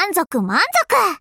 満足満足。